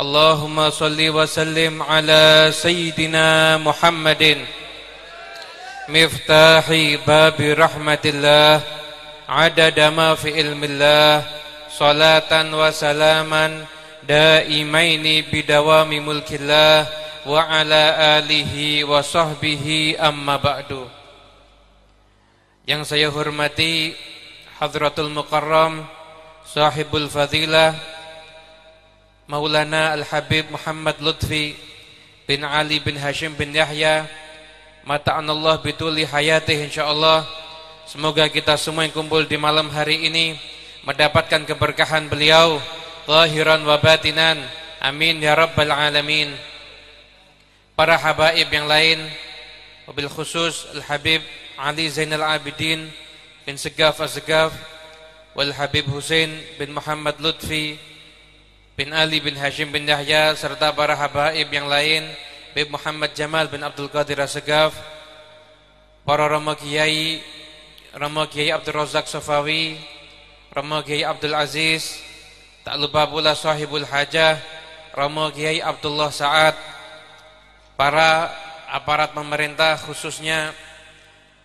اللهم صل وسلم على سيدنا محمد مفتاح باب رحمة الله عدد ما في علم الله صلاة وسلاما دائمين بدوام ملك الله وعلى آله وصحبه أما بعد Yang saya hormati Hadratul Mukarram Sahibul Fadilah Maulana Al-Habib Muhammad Lutfi bin Ali bin Hashim bin Yahya Mata'anallah bituli hayatih insyaAllah. Semoga kita semua yang kumpul di malam hari ini Mendapatkan keberkahan beliau Zahiran wa batinan. Amin ya Rabbal Alamin. Para habaib yang lain Wabil khusus Al-Habib Ali Zainal Abidin bin Segaf Az-Segaf Wal Habib Hussein bin Muhammad Lutfi bin Ali bin Hashim bin Yahya serta para habaib yang lain Habib Muhammad Jamal bin Abdul Qadir Az-Segaf para Romo Kiai Romo Kiai Abdul Razak Sofawi Romo Kiai Abdul Aziz tak lupa pula sahibul hajah Romo Kiai Abdullah Sa'ad para aparat pemerintah khususnya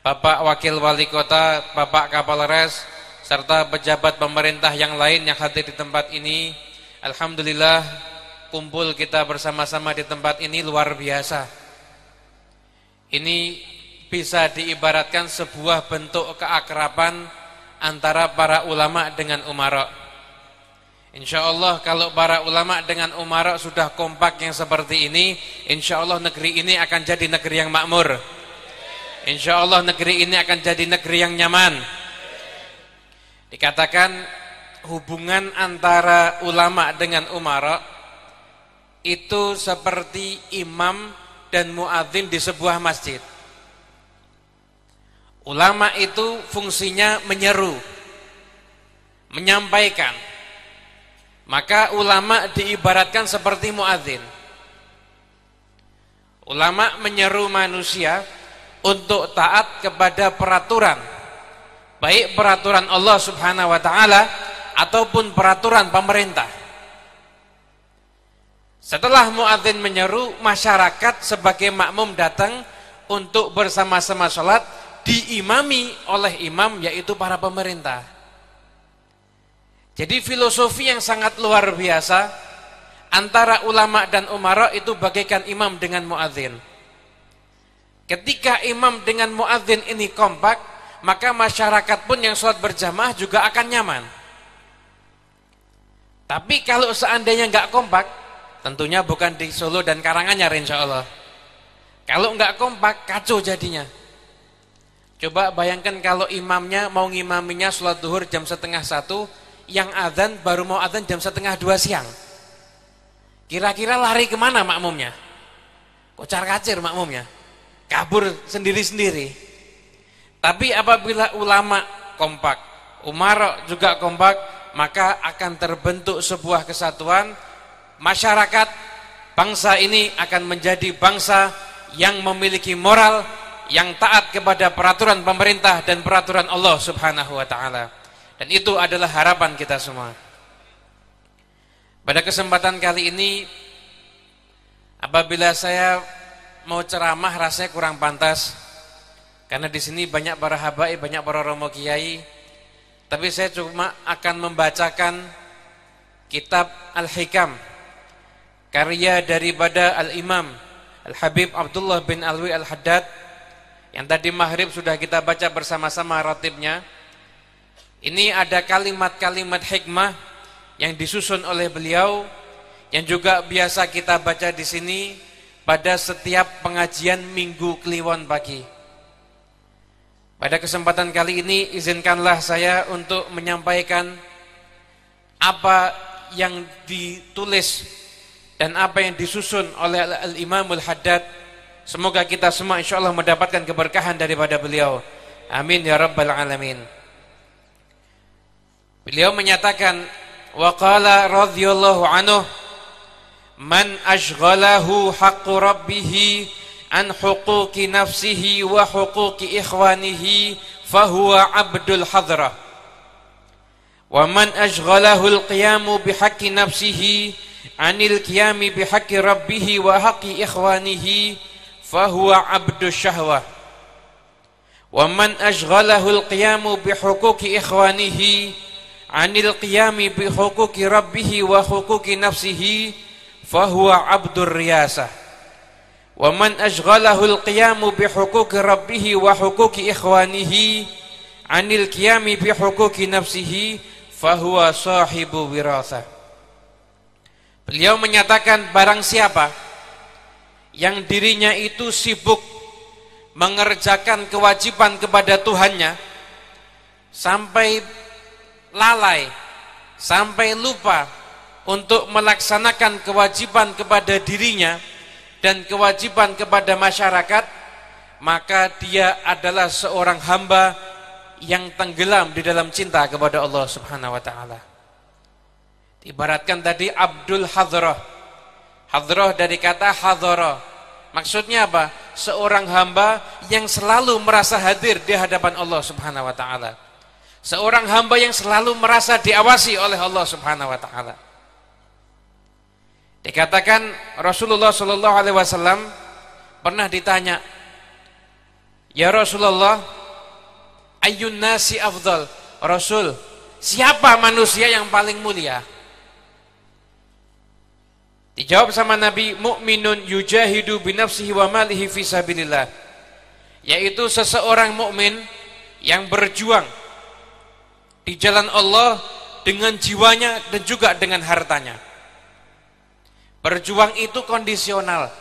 Bapak Wakil Wali Kota, Bapak Kapolres, serta pejabat pemerintah yang lain yang hadir di tempat ini. Alhamdulillah, kumpul kita bersama-sama di tempat ini luar biasa. Ini bisa diibaratkan sebuah bentuk keakraban antara para ulama dengan umara. Insya Allah kalau para ulama dengan umara sudah kompak yang seperti ini, insya Allah negeri ini akan jadi negeri yang makmur. Insya Allah negeri ini akan jadi negeri yang nyaman. Dikatakan hubungan antara ulama dengan umara itu seperti imam dan muadzin di sebuah masjid. Ulama itu fungsinya menyeru, menyampaikan. Maka ulama diibaratkan seperti muadzin. Ulama menyeru manusia untuk taat kepada peraturan baik peraturan Allah Subhanahu wa taala ataupun peraturan pemerintah. Setelah muadzin menyeru, masyarakat sebagai makmum datang untuk bersama-sama sholat diimami oleh imam yaitu para pemerintah. Jadi filosofi yang sangat luar biasa antara ulama dan umara itu bagaikan imam dengan muadzin. Ketika imam dengan muadzin ini kompak, maka masyarakat pun yang sholat berjamaah juga akan nyaman. Tapi kalau seandainya nggak kompak, tentunya bukan di Solo dan Karanganyar insya Allah. Kalau nggak kompak, kacau jadinya. Coba bayangkan kalau imamnya mau ngimaminya sholat duhur jam setengah satu, yang adzan baru mau adzan jam setengah dua siang. Kira-kira lari ke mana makmumnya? Kocar kacir makmumnya kabur sendiri-sendiri. Tapi apabila ulama kompak, umar juga kompak, maka akan terbentuk sebuah kesatuan masyarakat bangsa ini akan menjadi bangsa yang memiliki moral yang taat kepada peraturan pemerintah dan peraturan Allah Subhanahu wa taala. Dan itu adalah harapan kita semua. Pada kesempatan kali ini apabila saya mau ceramah rasanya kurang pantas karena di sini banyak para habaib, banyak para romo kiai. Tapi saya cuma akan membacakan kitab Al-Hikam karya daripada Al-Imam Al-Habib Abdullah bin Alwi Al-Haddad yang tadi maghrib sudah kita baca bersama-sama ratibnya. Ini ada kalimat-kalimat hikmah yang disusun oleh beliau yang juga biasa kita baca di sini pada setiap pengajian Minggu Kliwon pagi. Pada kesempatan kali ini izinkanlah saya untuk menyampaikan apa yang ditulis dan apa yang disusun oleh Al-Imamul Haddad Semoga kita semua insyaallah mendapatkan keberkahan daripada beliau. Amin ya rabbal alamin. Beliau menyatakan wa qala radhiyallahu anhu man ashghalahu haqqu rabbih عن حقوق نفسه وحقوق إخوانه فهو عبد الحضرة. ومن أشغله القيام بحق نفسه عن القيام بحق ربه وحق إخوانه فهو عبد الشهوة. ومن أشغله القيام بحقوق إخوانه عن القيام بحقوق ربه وحقوق نفسه فهو عبد الرياسة. Wa man ashghalahu alqiyamu bi huquqi rabbih wa huquqi ikhwanihi anil qiyami bi huquqi nafsihi fahuwa sahibu wirasah Beliau menyatakan barang siapa yang dirinya itu sibuk mengerjakan kewajiban kepada Tuhannya sampai lalai sampai lupa untuk melaksanakan kewajiban kepada dirinya dan kewajiban kepada masyarakat maka dia adalah seorang hamba yang tenggelam di dalam cinta kepada Allah Subhanahu wa taala. Ibaratkan tadi Abdul Hadrah. Hadrah dari kata hadhara. Maksudnya apa? Seorang hamba yang selalu merasa hadir di hadapan Allah Subhanahu wa taala. Seorang hamba yang selalu merasa diawasi oleh Allah Subhanahu wa taala. Dikatakan Rasulullah sallallahu alaihi wasallam pernah ditanya, "Ya Rasulullah, ayyun nasi afdal?" Rasul, siapa manusia yang paling mulia? Dijawab sama Nabi, mukminun yujahidu binafsihi wa malihi fi sabilillah. Yaitu seseorang mukmin yang berjuang di jalan Allah dengan jiwanya dan juga dengan hartanya. Berjuang itu kondisional.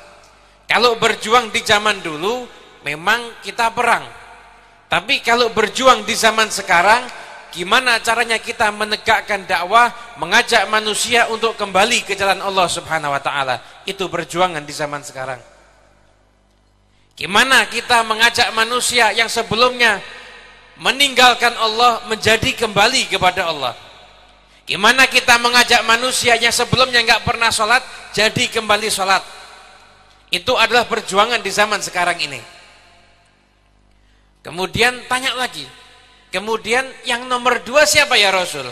Kalau berjuang di zaman dulu memang kita perang. Tapi kalau berjuang di zaman sekarang Gimana caranya kita menegakkan dakwah, mengajak manusia untuk kembali ke jalan Allah Subhanahu wa taala? Itu perjuangan di zaman sekarang. Gimana kita mengajak manusia yang sebelumnya meninggalkan Allah menjadi kembali kepada Allah? Gimana kita mengajak manusia yang sebelumnya nggak pernah sholat jadi kembali sholat? Itu adalah perjuangan di zaman sekarang ini. Kemudian tanya lagi, Kemudian yang nomor dua siapa ya Rasul?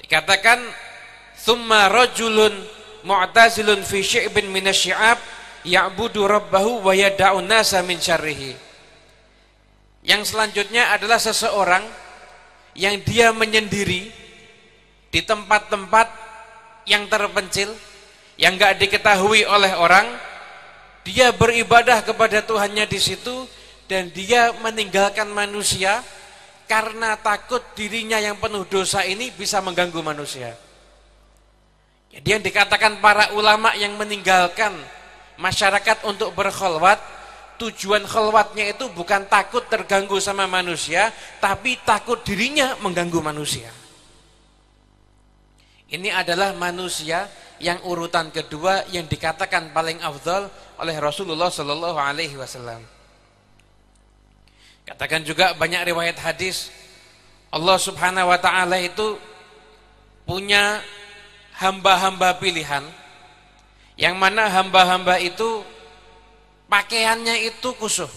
Dikatakan Thumma rajulun mu'tazilun fi syi'bin minasyi'ab ya'budu rabbahu wa nasa min syarrihi. Yang selanjutnya adalah seseorang yang dia menyendiri di tempat-tempat yang terpencil yang enggak diketahui oleh orang dia beribadah kepada Tuhannya di situ dan dia meninggalkan manusia karena takut dirinya yang penuh dosa ini bisa mengganggu manusia. Jadi yang dikatakan para ulama yang meninggalkan masyarakat untuk berkholwat, tujuan kholwatnya itu bukan takut terganggu sama manusia, tapi takut dirinya mengganggu manusia. Ini adalah manusia yang urutan kedua yang dikatakan paling afdal oleh Rasulullah Shallallahu Alaihi Wasallam. Katakan juga banyak riwayat hadis Allah Subhanahu wa taala itu punya hamba-hamba pilihan yang mana hamba-hamba itu pakaiannya itu kusuh.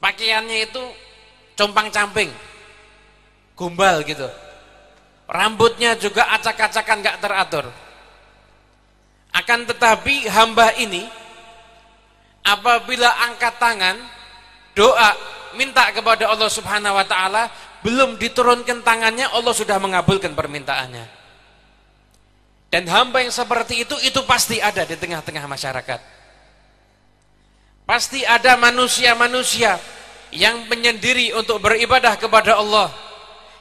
Pakaiannya itu compang-camping. Gombal gitu. Rambutnya juga acak-acakan gak teratur. Akan tetapi hamba ini apabila angkat tangan doa minta kepada Allah Subhanahu wa taala, belum diturunkan tangannya Allah sudah mengabulkan permintaannya. Dan hamba yang seperti itu itu pasti ada di tengah-tengah masyarakat. Pasti ada manusia-manusia yang menyendiri untuk beribadah kepada Allah,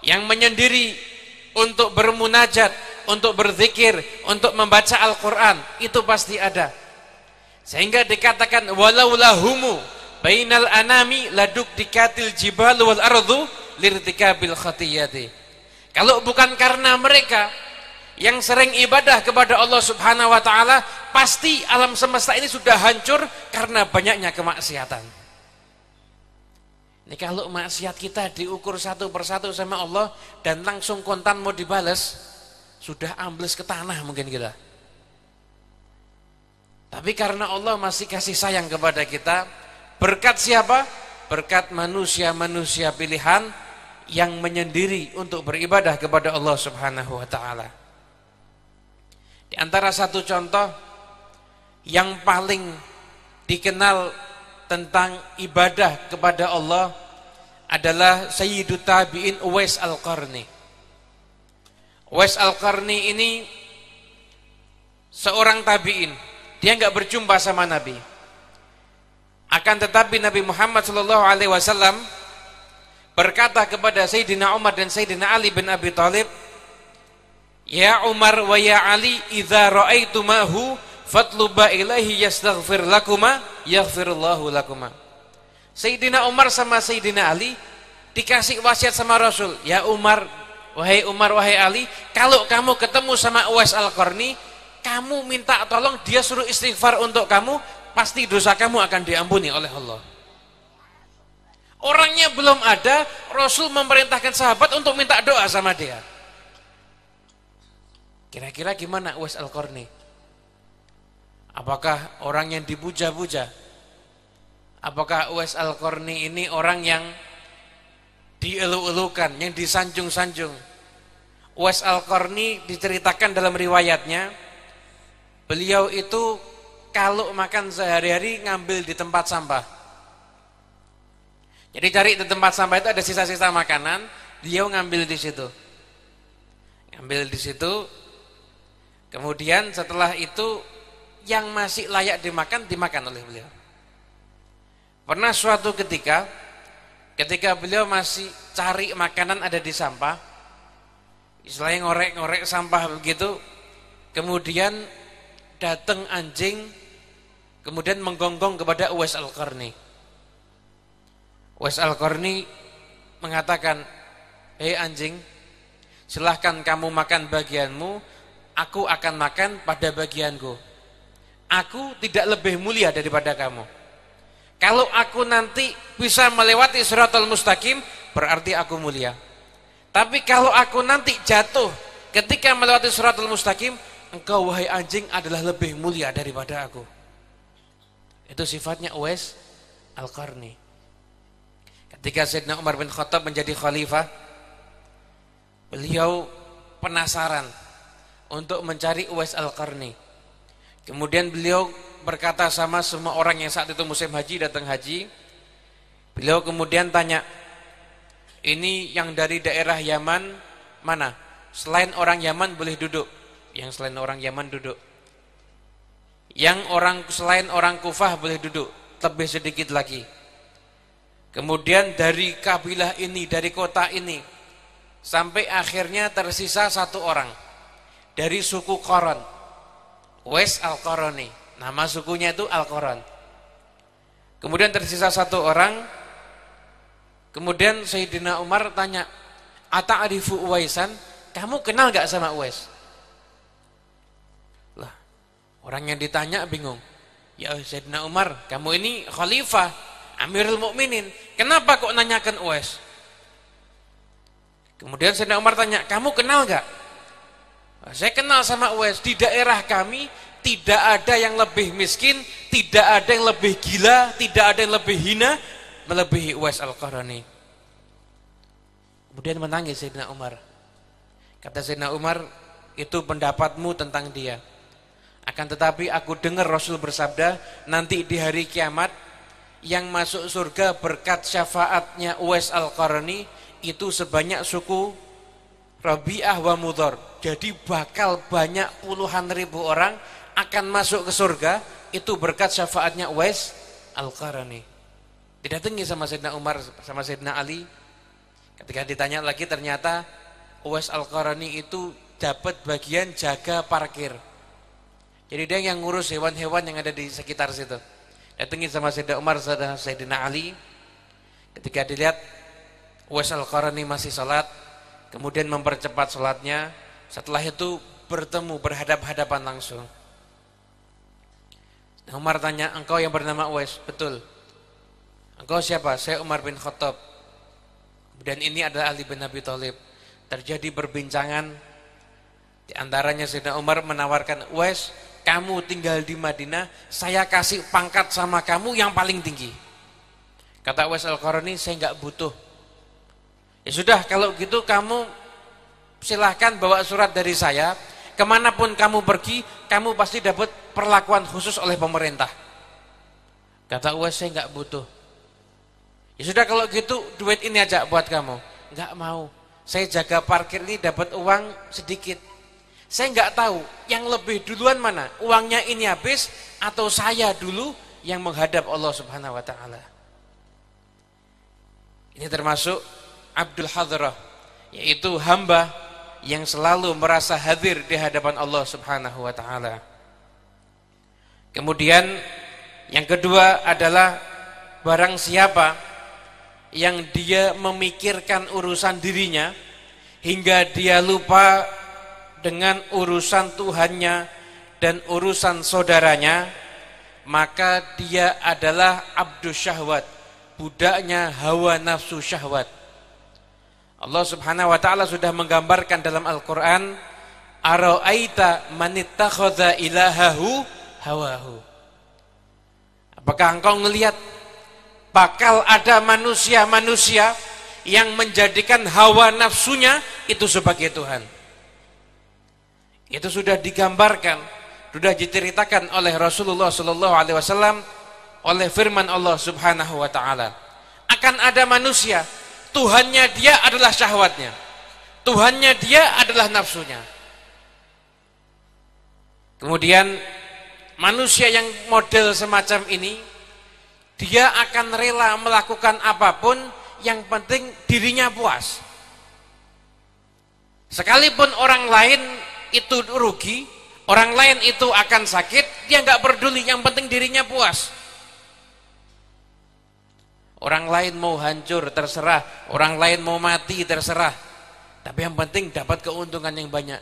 yang menyendiri untuk bermunajat, untuk berzikir, untuk membaca Al-Qur'an, itu pasti ada. Sehingga dikatakan walau lahumu bainal anami laduk dikatil jibal wal ardu lirtikabil khatiyati kalau bukan karena mereka yang sering ibadah kepada Allah Subhanahu wa taala, pasti alam semesta ini sudah hancur karena banyaknya kemaksiatan. Ini kalau maksiat kita diukur satu persatu sama Allah dan langsung kontan mau dibales, sudah ambles ke tanah mungkin kita. Tapi karena Allah masih kasih sayang kepada kita, berkat siapa? Berkat manusia-manusia pilihan yang menyendiri untuk beribadah kepada Allah Subhanahu wa taala. Di antara satu contoh yang paling dikenal tentang ibadah kepada Allah adalah Sayyidut Tabi'in Uwais Al-Qarni. Uwais Al-Qarni ini seorang tabi'in. Dia enggak berjumpa sama Nabi. Akan tetapi Nabi Muhammad sallallahu alaihi wasallam berkata kepada Sayyidina Umar dan Sayyidina Ali bin Abi Thalib, "Ya Umar wa ya Ali, idza ra'aitumahu fatluba ilaihi yastaghfir lakuma yaghfirullahu lakuma. Sayyidina Umar sama Sayyidina Ali dikasih wasiat sama Rasul ya Umar wahai Umar wahai Ali kalau kamu ketemu sama Uwais Al-Qarni kamu minta tolong dia suruh istighfar untuk kamu pasti dosa kamu akan diampuni oleh Allah. Orangnya belum ada Rasul memerintahkan sahabat untuk minta doa sama dia. Kira-kira gimana Uwais Al-Qarni Apakah orang yang dipuja-puja? Apakah Uwais Al-Qarni ini orang yang dielu-elukan, yang disanjung-sanjung? Uwais Al-Qarni diceritakan dalam riwayatnya, beliau itu kalau makan sehari-hari ngambil di tempat sampah. Jadi cari di tempat sampah itu ada sisa-sisa makanan, beliau ngambil di situ. Ngambil di situ, kemudian setelah itu yang masih layak dimakan dimakan oleh beliau. Pernah suatu ketika ketika beliau masih cari makanan ada di sampah, istilahnya ngorek-ngorek sampah begitu, kemudian datang anjing kemudian menggonggong kepada Uwais Al-Qarni. Uwais Al-Qarni mengatakan, "Hei anjing, silahkan kamu makan bagianmu, aku akan makan pada bagianku." Aku tidak lebih mulia daripada kamu. Kalau aku nanti bisa melewati suratul mustaqim, berarti aku mulia. Tapi kalau aku nanti jatuh ketika melewati suratul mustaqim, engkau wahai anjing adalah lebih mulia daripada aku. Itu sifatnya Uwais Al-Qarni. Ketika Sayyidina Umar bin Khattab menjadi khalifah, beliau penasaran untuk mencari Uwais Al-Qarni Kemudian beliau berkata sama semua orang yang saat itu musim haji datang haji. Beliau kemudian tanya, ini yang dari daerah Yaman mana? Selain orang Yaman boleh duduk. Yang selain orang Yaman duduk. Yang orang selain orang Kufah boleh duduk. Lebih sedikit lagi. Kemudian dari kabilah ini, dari kota ini. Sampai akhirnya tersisa satu orang. Dari suku Koran Wes Al-Qarani. Nama sukunya itu Al-Qaran. Kemudian tersisa satu orang. Kemudian Sayyidina Umar tanya, "Ata'rifu Uwaisan? Kamu kenal gak sama Uwais?" Lah, orang yang ditanya bingung. Ya Sayyidina Umar, kamu ini khalifah, Amirul Mukminin. Kenapa kok nanyakan Uwais? Kemudian Sayyidina Umar tanya, "Kamu kenal gak?" Saya kenal sama Uwais di daerah kami tidak ada yang lebih miskin, tidak ada yang lebih gila, tidak ada yang lebih hina melebihi Uwais Al-Qarani. Kemudian menangis Sayyidina Umar. Kata Sayyidina Umar, itu pendapatmu tentang dia. Akan tetapi aku dengar Rasul bersabda, nanti di hari kiamat yang masuk surga berkat syafaatnya Uwais Al-Qarani itu sebanyak suku Rabi'ah wa Mudhar. Jadi bakal banyak puluhan ribu orang akan masuk ke surga itu berkat syafaatnya Uwais Al-Qarani. Tidak tinggi sama Sayyidina Umar sama Sayyidina Ali. Ketika ditanya lagi ternyata Uwais Al-Qarani itu dapat bagian jaga parkir. Jadi dia yang ngurus hewan-hewan yang ada di sekitar situ. Datangi sama Sayyidina Umar dan Sayyidina Ali. Ketika dilihat Uwais Al-Qarani masih salat, kemudian mempercepat sholatnya setelah itu bertemu berhadap-hadapan langsung. Umar tanya, engkau yang bernama Uwais? Betul. Engkau siapa? Saya Umar bin Khattab. Dan ini adalah Ali bin Abi Thalib. Terjadi perbincangan di antaranya Sayyidina Umar menawarkan, "Uwais, kamu tinggal di Madinah, saya kasih pangkat sama kamu yang paling tinggi." Kata Uwais Al-Qarani, "Saya enggak butuh." Ya sudah, kalau gitu kamu silahkan bawa surat dari saya, ke mana pun kamu pergi, kamu pasti dapat perlakuan khusus oleh pemerintah. Kata Uwais, "Saya enggak butuh." Ya sudah kalau gitu duit ini aja buat kamu. Enggak mau. Saya jaga parkir ini dapat uang sedikit. Saya enggak tahu yang lebih duluan mana. Uangnya ini habis atau saya dulu yang menghadap Allah Subhanahu wa taala. Ini termasuk Abdul Hadrah yaitu hamba yang selalu merasa hadir di hadapan Allah Subhanahu wa taala. Kemudian yang kedua adalah barang siapa yang dia memikirkan urusan dirinya hingga dia lupa dengan urusan Tuhannya dan urusan saudaranya maka dia adalah abdus syahwat budaknya hawa nafsu syahwat Allah subhanahu wa ta'ala sudah menggambarkan dalam Al-Quran ara'aita manittakhadha ilahahu hawahu apakah engkau melihat bakal ada manusia-manusia yang menjadikan hawa nafsunya itu sebagai Tuhan. Itu sudah digambarkan, sudah diceritakan oleh Rasulullah sallallahu alaihi wasallam oleh firman Allah Subhanahu wa taala. Akan ada manusia, tuhannya dia adalah syahwatnya. Tuhannya dia adalah nafsunya. Kemudian manusia yang model semacam ini dia akan rela melakukan apa pun yang penting dirinya puas sekalipun orang lain itu rugi orang lain itu akan sakit dia nggak peduli yang penting dirinya puas orang lain mau hancur terserah. Orang lain mau mati terserah. Tapi yang penting dapat keuntungan yang banyak.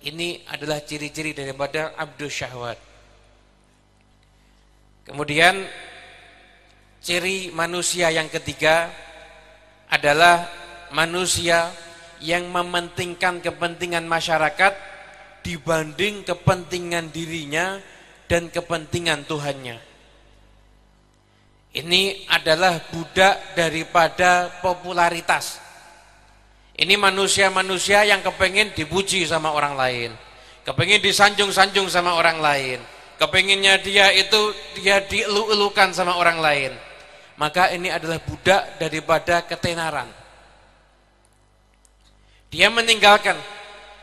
Ini adalah ciri-ciri daripada abdus syahwat. Kemudian Ciri manusia yang ketiga adalah manusia yang mementingkan kepentingan masyarakat dibanding kepentingan dirinya dan kepentingan Tuhannya. Ini adalah budak daripada popularitas. Ini manusia-manusia yang kepengen dipuji sama orang lain. Kepengen disanjung-sanjung sama orang lain. Kepenginnya dia itu dia dielu-elukan sama orang lain maka ini adalah budak daripada ketenaran. Dia meninggalkan,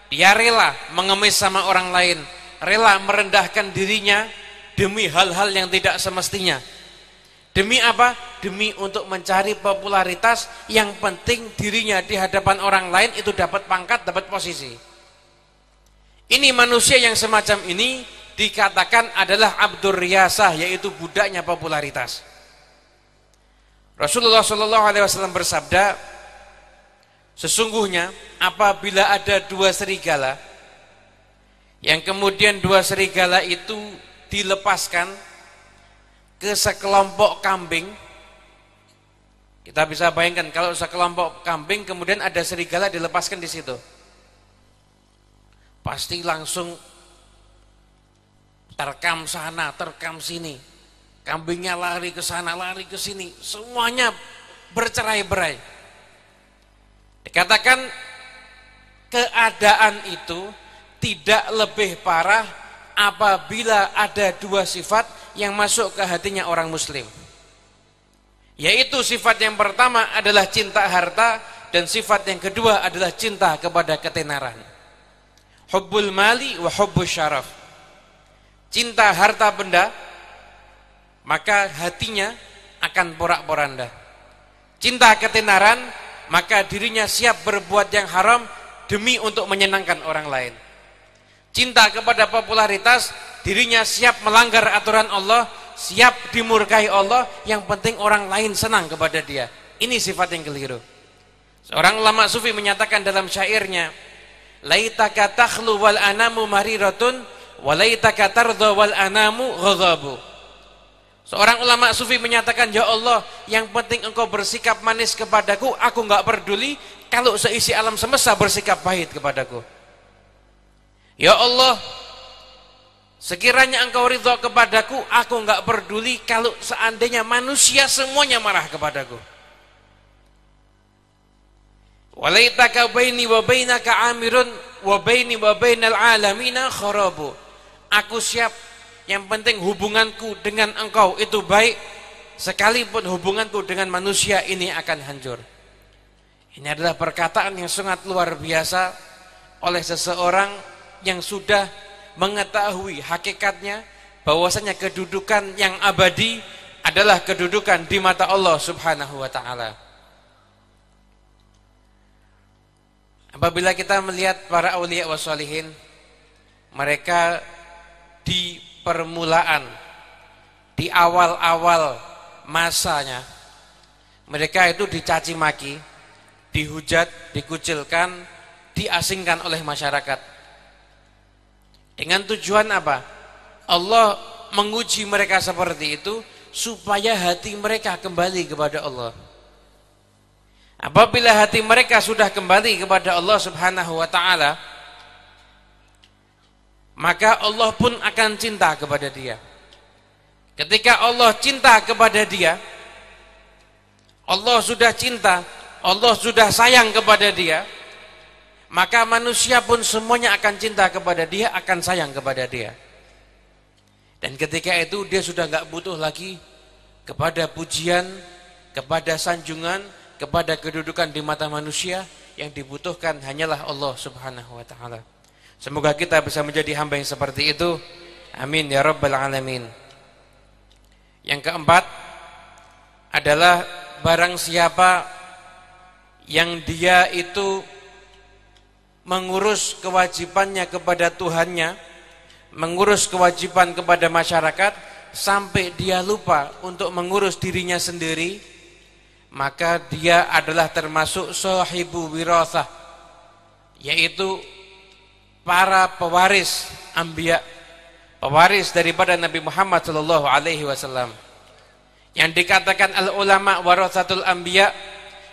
dia rela mengemis sama orang lain, rela merendahkan dirinya demi hal-hal yang tidak semestinya. Demi apa? Demi untuk mencari popularitas yang penting dirinya di hadapan orang lain itu dapat pangkat, dapat posisi. Ini manusia yang semacam ini dikatakan adalah abdur riyasah yaitu budaknya popularitas. Rasulullah Shallallahu Alaihi Wasallam bersabda, sesungguhnya apabila ada dua serigala, yang kemudian dua serigala itu dilepaskan ke sekelompok kambing, kita bisa bayangkan kalau sekelompok kambing kemudian ada serigala dilepaskan di situ, pasti langsung terkam sana, terkam sini. Kambingnya lari ke sana, lari ke sini, semuanya bercerai-berai. Dikatakan keadaan itu tidak lebih parah apabila ada dua sifat yang masuk ke hatinya orang muslim. Yaitu sifat yang pertama adalah cinta harta dan sifat yang kedua adalah cinta kepada ketenaran. Hubbul mali wa hubbus syaraf. Cinta harta benda maka hatinya akan porak-poranda. Cinta ketenaran, maka dirinya siap berbuat yang haram demi untuk menyenangkan orang lain. Cinta kepada popularitas, dirinya siap melanggar aturan Allah, siap dimurkai Allah, yang penting orang lain senang kepada dia. Ini sifat yang keliru. Seorang ulama sufi menyatakan dalam syairnya, laitaka takhlu wal anamu mariratun walaitaka tardha wal anamu ghadabu Seorang ulama sufi menyatakan, Ya Allah, yang penting engkau bersikap manis kepadaku, aku enggak peduli kalau seisi alam semesta bersikap pahit kepadaku. Ya Allah, sekiranya engkau ridho kepadaku, aku enggak peduli kalau seandainya manusia semuanya marah kepadaku. Walaitaka baini wa bainaka amirun wa baini wa bainal alamina kharabu. Aku siap yang penting hubunganku dengan engkau itu baik sekalipun hubunganku dengan manusia ini akan hancur ini adalah perkataan yang sangat luar biasa oleh seseorang yang sudah mengetahui hakikatnya bahwasanya kedudukan yang abadi adalah kedudukan di mata Allah Subhanahu wa taala. Apabila kita melihat para aulia wasolihin, mereka di permulaan di awal-awal masanya mereka itu dicaci maki dihujat, dikucilkan diasingkan oleh masyarakat dengan tujuan apa? Allah menguji mereka seperti itu supaya hati mereka kembali kepada Allah apabila hati mereka sudah kembali kepada Allah subhanahu wa ta'ala maka Allah pun akan cinta kepada dia. Ketika Allah cinta kepada dia, Allah sudah cinta, Allah sudah sayang kepada dia, maka manusia pun semuanya akan cinta kepada dia, akan sayang kepada dia. Dan ketika itu dia sudah nggak butuh lagi kepada pujian, kepada sanjungan, kepada kedudukan di mata manusia, yang dibutuhkan hanyalah Allah Subhanahu wa taala. Semoga kita bisa menjadi hamba yang seperti itu. Amin ya rabbal alamin. Yang keempat adalah barang siapa yang dia itu mengurus kewajibannya kepada Tuhannya, mengurus kewajiban kepada masyarakat sampai dia lupa untuk mengurus dirinya sendiri, maka dia adalah termasuk sahibu wirathah yaitu para pewaris ambia pewaris daripada Nabi Muhammad sallallahu alaihi wasallam. Yang dikatakan al ulama warasatul ambia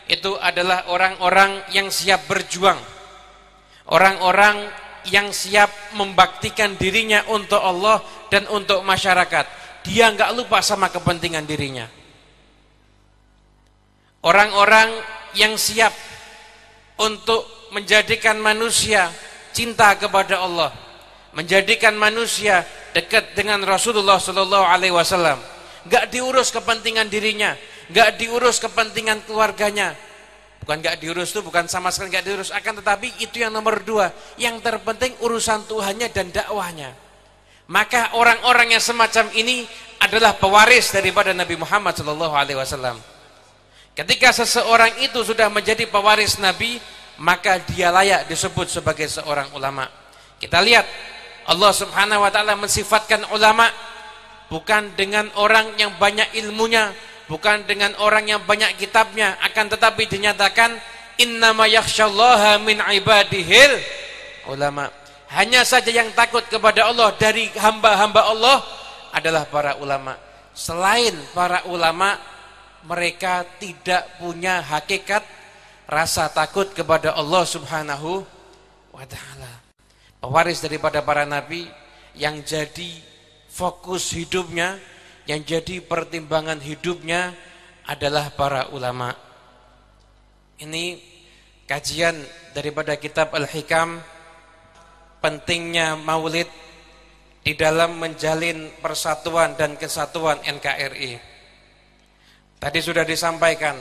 itu adalah orang-orang yang siap berjuang orang-orang yang siap membaktikan dirinya untuk Allah dan untuk masyarakat dia enggak lupa sama kepentingan dirinya orang-orang yang siap untuk menjadikan manusia cinta kepada Allah, menjadikan manusia dekat dengan Rasulullah sallallahu alaihi wasallam. Enggak diurus kepentingan dirinya, enggak diurus kepentingan keluarganya. Bukan enggak diurus itu bukan sama sekali enggak diurus, akan tetapi itu yang nomor dua. Yang terpenting urusan Tuhannya dan dakwahnya. Maka orang-orang yang semacam ini adalah pewaris daripada Nabi Muhammad sallallahu alaihi wasallam. Ketika seseorang itu sudah menjadi pewaris Nabi, maka dia layak disebut sebagai seorang ulama. Kita lihat Allah Subhanahu wa taala mensifatkan ulama bukan dengan orang yang banyak ilmunya, bukan dengan orang yang banyak kitabnya, akan tetapi dinyatakan innama yakhsyallaha min ibadihil ulama. Hanya saja yang takut kepada Allah dari hamba-hamba Allah adalah para ulama. Selain para ulama, mereka tidak punya hakikat rasa takut kepada Allah Subhanahu wa taala. Pewaris daripada para nabi yang jadi fokus hidupnya, yang jadi pertimbangan hidupnya adalah para ulama. Ini kajian daripada kitab Al-Hikam pentingnya maulid di dalam menjalin persatuan dan kesatuan NKRI. Tadi sudah disampaikan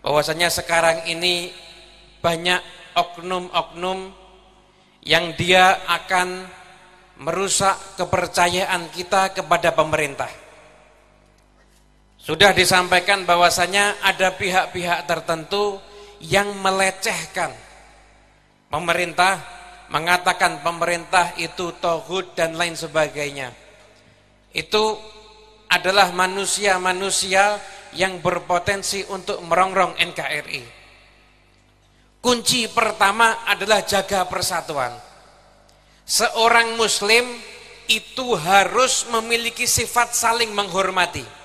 bahwasanya sekarang ini banyak oknum-oknum yang dia akan merusak kepercayaan kita kepada pemerintah. Sudah disampaikan bahwasanya ada pihak-pihak tertentu yang melecehkan pemerintah, mengatakan pemerintah itu tohud dan lain sebagainya. Itu adalah manusia-manusia yang berpotensi untuk merongrong NKRI. Kunci pertama adalah jaga persatuan. Seorang muslim itu harus memiliki sifat saling menghormati.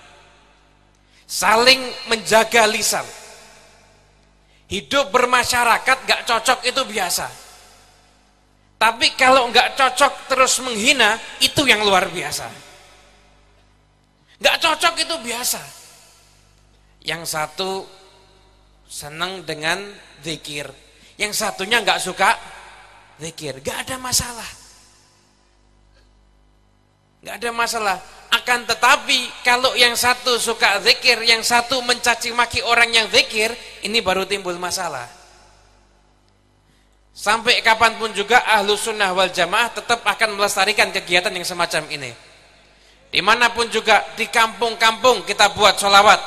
Saling menjaga lisan. Hidup bermasyarakat gak cocok itu biasa. Tapi kalau gak cocok terus menghina, itu yang luar biasa. Gak cocok itu biasa. Yang satu senang dengan zikir. Yang satunya nggak suka zikir. Nggak ada masalah. Nggak ada masalah. Akan tetapi kalau yang satu suka zikir, yang satu mencaci maki orang yang zikir, ini baru timbul masalah. Sampai kapan pun juga ahlu sunnah wal jamaah tetap akan melestarikan kegiatan yang semacam ini. Di mana pun juga di kampung-kampung kita buat sholawat.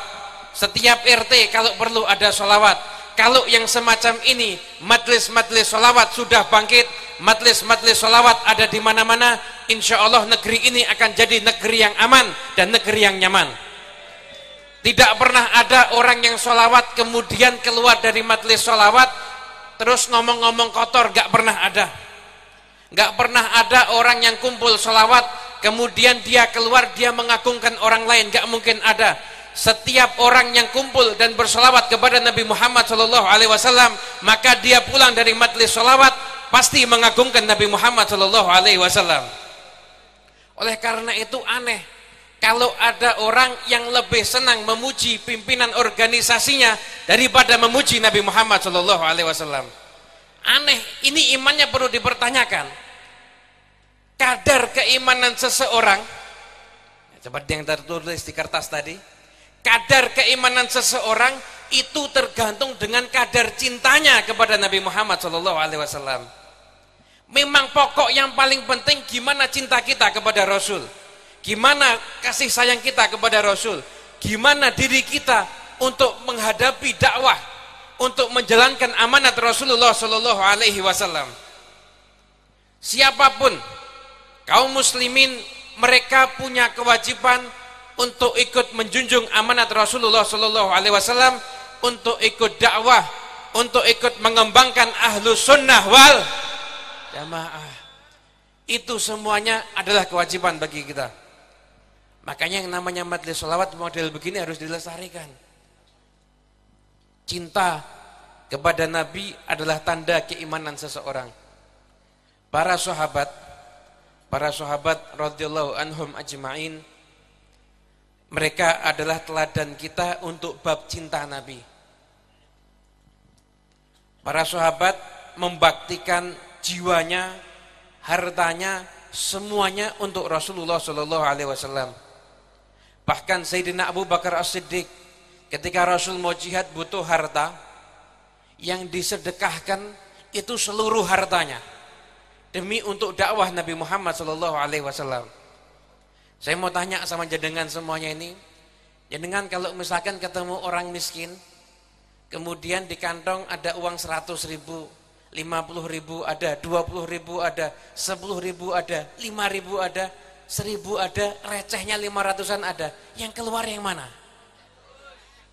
Setiap RT kalau perlu ada sholawat kalau yang semacam ini majlis-majlis solawat sudah bangkit majlis-majlis solawat ada di mana-mana insya Allah negeri ini akan jadi negeri yang aman dan negeri yang nyaman. Tidak pernah ada orang yang solawat kemudian keluar dari majlis solawat terus ngomong-ngomong kotor gak pernah ada. Gak pernah ada orang yang kumpul solawat kemudian dia keluar dia mengagungkan orang lain gak mungkin ada. Setiap orang yang kumpul dan bersolawat kepada Nabi Muhammad Wasallam maka dia pulang dari majlis solawat pasti mengagungkan Nabi Muhammad Shallallahu Alaihi Wasallam. Oleh karena itu aneh kalau ada orang yang lebih senang memuji pimpinan organisasinya daripada memuji Nabi Muhammad Shallallahu Alaihi Wasallam. Aneh ini imannya perlu dipertanyakan. Kadar keimanan seseorang seperti yang tertulis di kertas tadi kadar keimanan seseorang itu tergantung dengan kadar cintanya kepada Nabi Muhammad Shallallahu Alaihi Wasallam. Memang pokok yang paling penting gimana cinta kita kepada Rasul, gimana kasih sayang kita kepada Rasul, gimana diri kita untuk menghadapi dakwah, untuk menjalankan amanat Rasulullah Shallallahu Alaihi Wasallam. Siapa pun kaum muslimin mereka punya kewajiban untuk ikut menjunjung amanat Rasulullah Sallallahu Alaihi Wasallam untuk ikut dakwah untuk ikut mengembangkan ahlu sunnah wal jamaah itu semuanya adalah kewajiban bagi kita. Makanya yang namanya majlis sholawat model begini harus dilestarikan. Cinta kepada Nabi adalah tanda keimanan seseorang. Para sahabat para sahabat radhiyallahu anhum ajma'in mereka adalah teladan kita untuk bab cinta Nabi. Para sahabat membaktikan jiwanya, hartanya, semuanya untuk Rasulullah Shallallahu Alaihi Wasallam. Bahkan Sayyidina Abu Bakar As-Siddiq ketika Rasul mau jihad butuh harta, yang disedekahkan itu seluruh hartanya demi untuk dakwah Nabi Muhammad Shallallahu Alaihi Wasallam. Saya mau tanya sama jenengan semuanya ini. Jenengan kalau misalkan ketemu orang miskin, kemudian di kantong ada uang 100 ribu, 50 ribu ada, 20 ribu ada, 10 ribu ada, 5 ribu ada, 1000 ada, recehnya 500an ada. Yang keluar yang mana?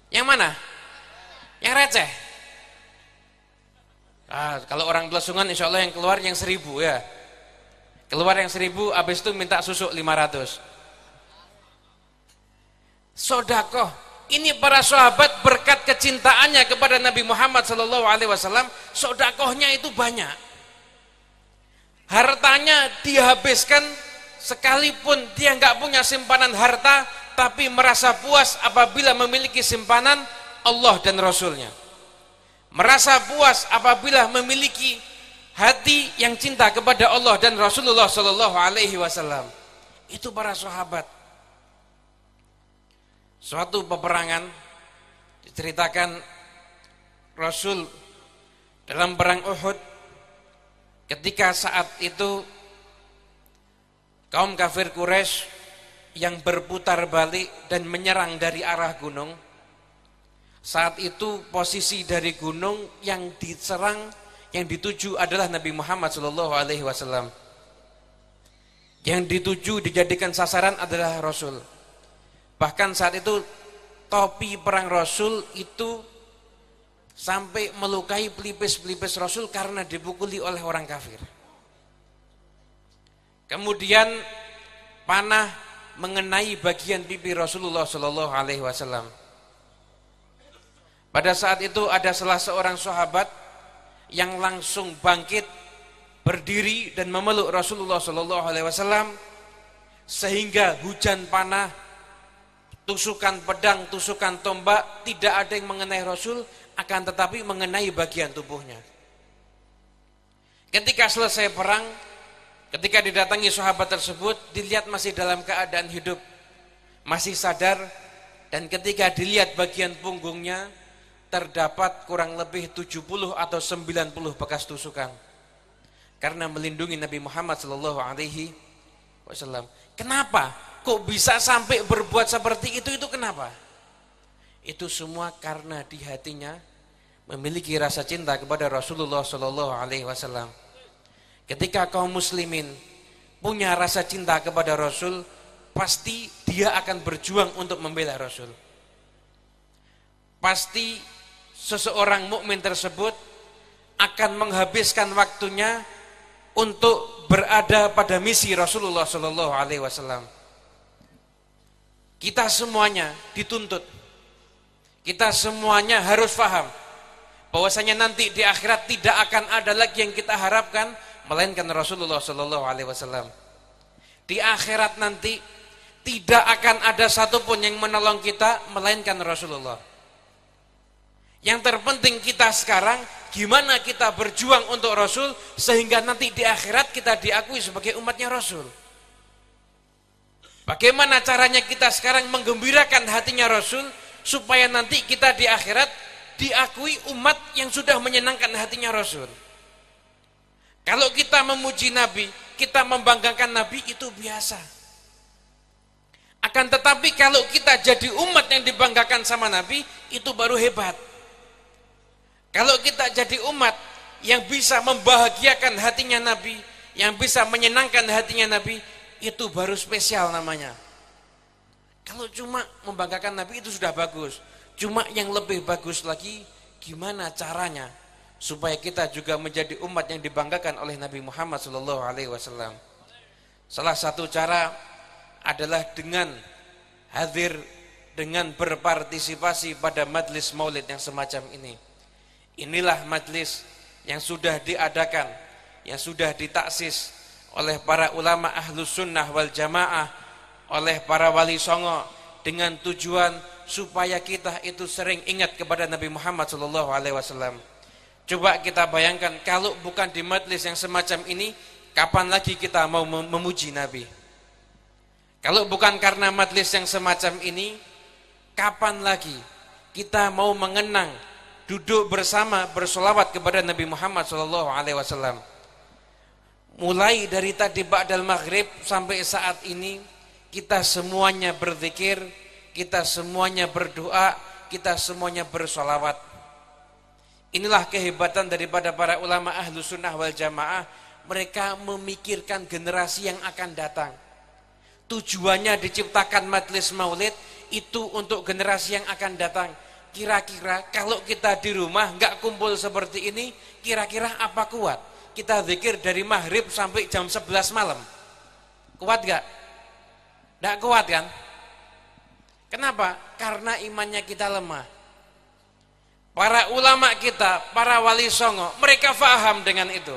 Yang mana? Yang receh? Ah, kalau orang belasungan insya Allah yang keluar yang 1000 ya. Keluar yang 1000 habis itu minta susu 500 sodakoh. Ini para sahabat berkat kecintaannya kepada Nabi Muhammad Sallallahu Alaihi Wasallam, sodakohnya itu banyak. Hartanya dihabiskan sekalipun dia nggak punya simpanan harta, tapi merasa puas apabila memiliki simpanan Allah dan Rasulnya. Merasa puas apabila memiliki hati yang cinta kepada Allah dan Rasulullah Sallallahu Alaihi Wasallam. Itu para sahabat suatu peperangan diceritakan Rasul dalam perang Uhud ketika saat itu kaum kafir Quraisy yang berputar balik dan menyerang dari arah gunung. Saat itu posisi dari gunung yang diserang yang dituju adalah Nabi Muhammad Shallallahu Alaihi Wasallam. Yang dituju dijadikan sasaran adalah Rasul. Bahkan saat itu topi perang Rasul itu sampai melukai pelipis-pelipis Rasul karena dipukuli oleh orang kafir. Kemudian panah mengenai bagian pipi Rasulullah Shallallahu Alaihi Wasallam. Pada saat itu ada salah seorang sahabat yang langsung bangkit berdiri dan memeluk Rasulullah Shallallahu Alaihi Wasallam sehingga hujan panah, tusukan pedang, tusukan tombak tidak ada yang mengenai Rasul akan tetapi mengenai bagian tubuhnya. Ketika selesai perang, Ketika didatangi sahabat tersebut, dilihat masih dalam keadaan hidup, masih sadar, dan ketika dilihat bagian punggungnya, terdapat kurang lebih 70 atau 90 bekas tusukan. Karena melindungi Nabi Muhammad Wasallam. Kenapa? Kok bisa sampai berbuat seperti itu? Itu kenapa? Itu semua karena di hatinya memiliki rasa cinta kepada Rasulullah Sallallahu Alaihi Wasallam Ketika kaum muslimin punya rasa cinta kepada Rasul, pasti dia akan berjuang untuk membela Rasul. Pasti seseorang mukmin tersebut akan menghabiskan waktunya untuk berada pada misi Rasulullah Shallallahu Alaihi Wasallam. Kita semuanya dituntut, kita semuanya harus paham bahwasanya nanti di akhirat tidak akan ada lagi yang kita harapkan melainkan Rasulullah Shallallahu Alaihi Wasallam. Di akhirat nanti tidak akan ada satupun yang menolong kita melainkan Rasulullah. Yang terpenting kita sekarang gimana kita berjuang untuk Rasul sehingga nanti di akhirat kita diakui sebagai umatnya Rasul. Bagaimana caranya kita sekarang menggembirakan hatinya Rasul supaya nanti kita di akhirat diakui umat yang sudah menyenangkan hatinya Rasul. Kalau kita memuji Nabi, kita membanggakan Nabi itu biasa. Akan tetapi kalau kita jadi umat yang dibanggakan sama Nabi, itu baru hebat. Kalau kita jadi umat yang bisa membahagiakan hatinya Nabi, yang bisa menyenangkan hatinya Nabi, itu baru spesial namanya. Kalau cuma membanggakan Nabi itu sudah bagus. Cuma yang lebih bagus lagi, gimana caranya supaya kita juga menjadi umat yang dibanggakan oleh Nabi Muhammad sallallahu alaihi wasallam. Salah satu cara adalah dengan hadir dengan berpartisipasi pada majlis maulid yang semacam ini. Inilah majlis yang sudah diadakan, yang sudah ditaksis oleh para ulama ahlus sunnah wal jamaah, oleh para wali songo dengan tujuan supaya kita itu sering ingat kepada Nabi Muhammad sallallahu alaihi wasallam Coba kita bayangkan kalau bukan di majlis yang semacam ini, kapan lagi kita mau memuji Nabi? Kalau bukan karena majlis yang semacam ini, kapan lagi kita mau mengenang duduk bersama bersolawat kepada Nabi Muhammad SAW? Mulai dari tadi ba'dal maghrib sampai saat ini kita semuanya berzikir, kita semuanya berdoa, kita semuanya bersolawat. Inilah kehebatan daripada para ulama ahlu sunnah wal jamaah. Mereka memikirkan generasi yang akan datang. Tujuannya diciptakan majlis maulid itu untuk generasi yang akan datang. Kira-kira kalau kita di rumah nggak kumpul seperti ini, kira-kira apa kuat? Kita zikir dari maghrib sampai jam 11 malam. Kuat gak? Nggak kuat kan? Kenapa? Karena imannya kita lemah para ulama kita, para wali songo, mereka faham dengan itu.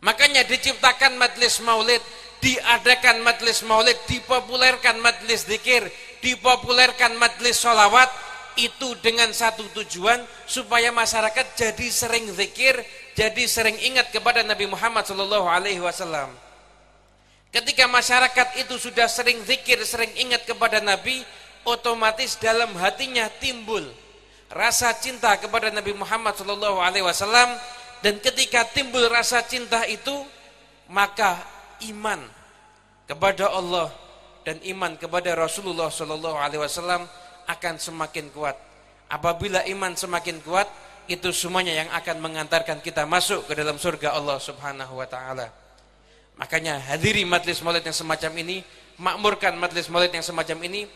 Makanya diciptakan majlis maulid, diadakan majlis maulid, dipopulerkan majlis dikir, dipopulerkan majlis sholawat, itu dengan satu tujuan supaya masyarakat jadi sering zikir, jadi sering ingat kepada Nabi Muhammad Shallallahu Alaihi Wasallam. Ketika masyarakat itu sudah sering zikir, sering ingat kepada Nabi, otomatis dalam hatinya timbul rasa cinta kepada Nabi Muhammad Shallallahu Alaihi Wasallam dan ketika timbul rasa cinta itu maka iman kepada Allah dan iman kepada Rasulullah Shallallahu Alaihi Wasallam akan semakin kuat. Apabila iman semakin kuat, itu semuanya yang akan mengantarkan kita masuk ke dalam surga Allah Subhanahu Wa Taala. Makanya hadiri majlis maulid yang semacam ini, makmurkan majlis maulid yang semacam ini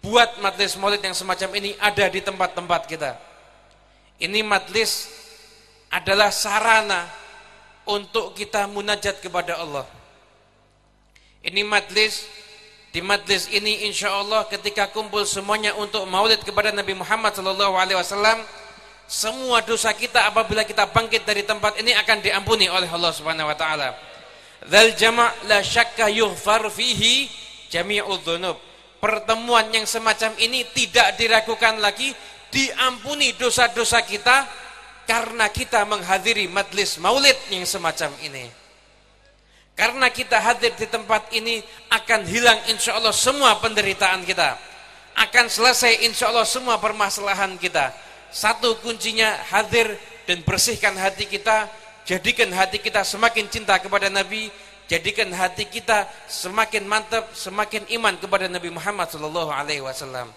buat majlis maulid yang semacam ini ada di tempat-tempat kita. Ini majlis adalah sarana untuk kita munajat kepada Allah. Ini majlis di majlis ini insya Allah ketika kumpul semuanya untuk maulid kepada Nabi Muhammad sallallahu alaihi wasallam semua dosa kita apabila kita bangkit dari tempat ini akan diampuni oleh Allah Subhanahu wa taala. Dzal jama' la syakka yughfar fihi jami'udz dzunub. Pertemuan yang semacam ini tidak diragukan lagi diampuni dosa-dosa kita karena kita menghadiri majlis maulid yang semacam ini. Karena kita hadir di tempat ini akan hilang insya Allah semua penderitaan kita. Akan selesai insya Allah semua permasalahan kita. Satu kuncinya hadir dan bersihkan hati kita. Jadikan hati kita semakin cinta kepada Nabi. Jadikan hati kita semakin mantap, semakin iman kepada Nabi Muhammad Sallallahu Alaihi Wasallam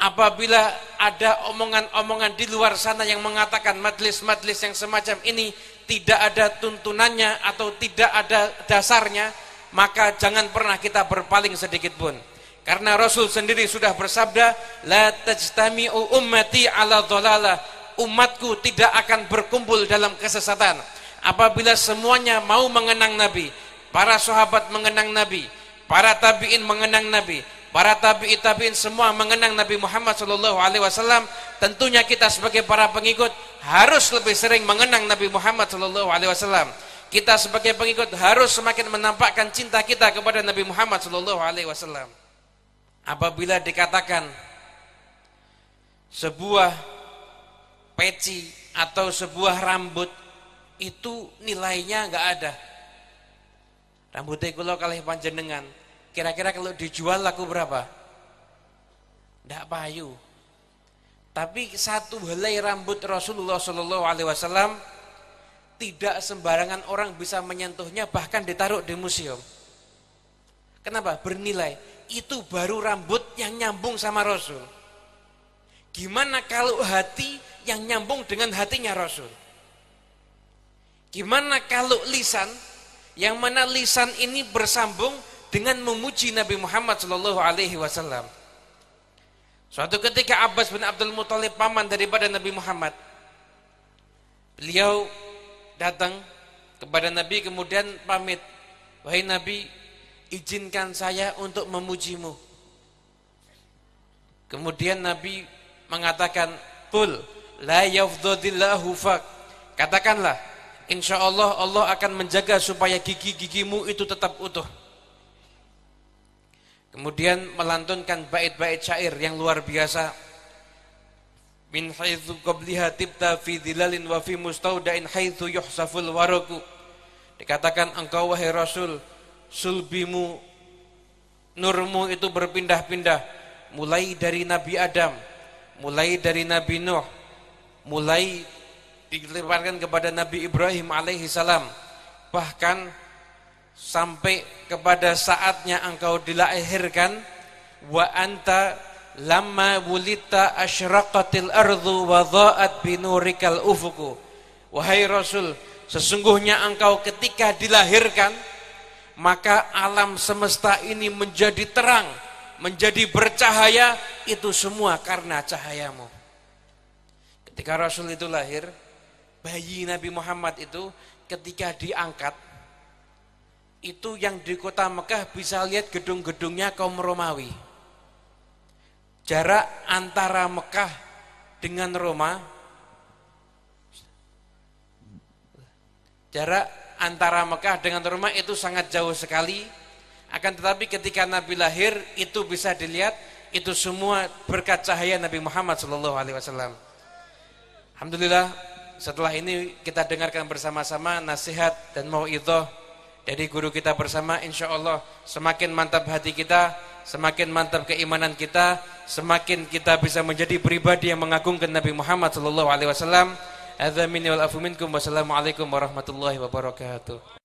apabila ada omongan-omongan di luar sana yang mengatakan majlis-majlis yang semacam ini tidak ada tuntunannya atau tidak ada dasarnya maka jangan pernah kita berpaling sedikit pun karena Rasul sendiri sudah bersabda la tajtami'u ummati ala dhalalah. Umatku tidak akan berkumpul dalam kesesatan. Apabila semuanya mau mengenang Nabi para sahabat mengenang Nabi para tabi'in mengenang Nabi para tabi'i tabi'in semua mengenang Nabi Muhammad sallallahu alaihi wasallam tentunya kita sebagai para pengikut harus lebih sering mengenang Nabi Muhammad sallallahu alaihi wasallam. Kita sebagai pengikut harus semakin menampakkan cinta kita kepada Nabi Muhammad sallallahu alaihi wasallam apabila dikatakan sebuah peci atau sebuah rambut itu nilainya enggak ada rambutnya kula kalih panjenengan Kira-kira kalau dijual laku berapa? Tidak payu. Tapi satu helai rambut Rasulullah Shallallahu Alaihi Wasallam tidak sembarangan orang bisa menyentuhnya bahkan ditaruh di museum. Kenapa? Bernilai. Itu baru rambut yang nyambung sama Rasul. Gimana kalau hati yang nyambung dengan hatinya Rasul? Gimana kalau lisan yang mana lisan ini bersambung dengan memuji Nabi Muhammad Shallallahu Alaihi Wasallam. Suatu ketika Abbas bin Abdul Muthalib paman daripada Nabi Muhammad, beliau datang kepada Nabi kemudian pamit, wahai Nabi, izinkan saya untuk memujimu. Kemudian Nabi mengatakan, Kul la yafdodillahu fak. Katakanlah, insya Allah Allah akan menjaga supaya gigi-gigimu itu tetap utuh. Kemudian melantunkan bait-bait syair yang luar biasa. Min haitsu qabliha tibta fi dhilalin wa fi mustaudain haitsu yuhsaful waraku. Dikatakan engkau wahai Rasul, sulbimu nurmu itu berpindah-pindah mulai dari Nabi Adam, mulai dari Nabi Nuh, mulai dilemparkan kepada Nabi Ibrahim alaihi salam. Bahkan sampai kepada saatnya engkau dilahirkan wa anta lamma wulita asyraqatil ardu wa dha'at binurikal ufuku wahai rasul sesungguhnya engkau ketika dilahirkan maka alam semesta ini menjadi terang menjadi bercahaya itu semua karena cahayamu ketika rasul itu lahir bayi Nabi Muhammad itu ketika diangkat itu yang di kota Mekah bisa lihat gedung-gedungnya kaum Romawi. Jarak antara Mekah dengan Roma jarak antara Mekah dengan Roma itu sangat jauh sekali. Akan tetapi ketika Nabi lahir itu bisa dilihat itu semua berkat cahaya Nabi Muhammad sallallahu alaihi wasallam. Alhamdulillah setelah ini kita dengarkan bersama-sama nasihat dan mauidhah dari guru kita bersama insya Allah semakin mantap hati kita semakin mantap keimanan kita semakin kita bisa menjadi pribadi yang mengagungkan Nabi Muhammad sallallahu alaihi wasallam Wassalamualaikum warahmatullahi wabarakatuh